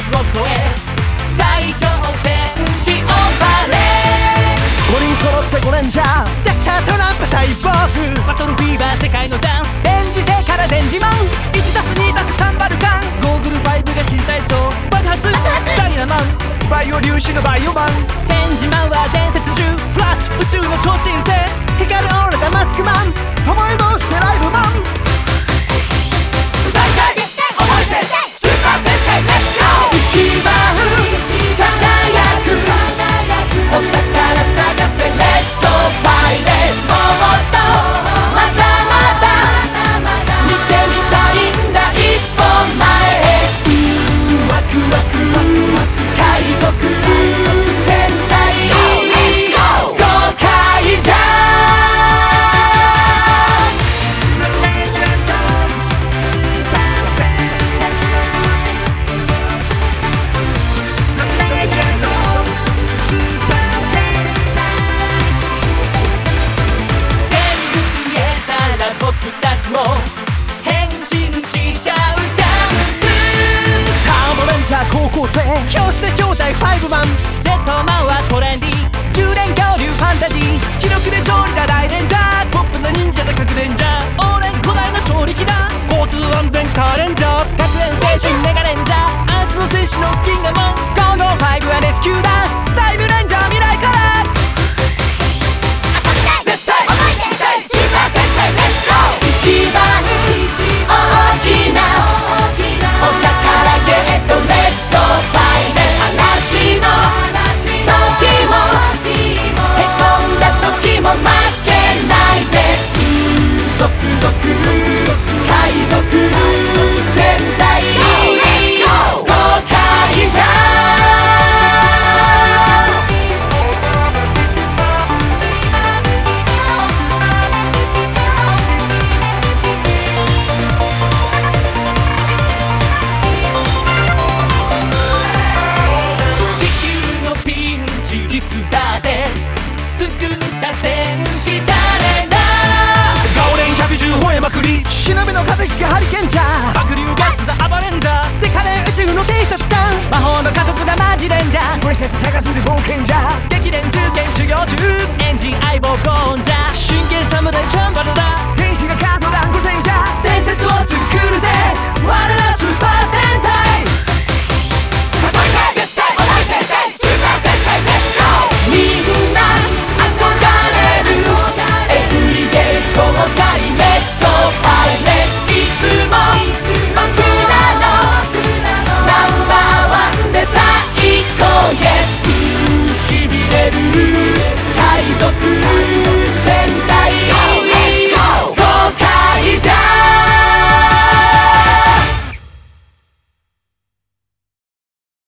を超え最強戦士オーバーレそ5人揃って5レンジャー。ジャッカャートランプサイボーグバトルフィーバー世界のダンス。電磁性から電磁マン 1+2+3 バルカンゴーグル5が知りたいぞ爆発。ダイナマン。バイオ粒子のバイオマン。高すぎ冒険者激伝通研修行中。エンジン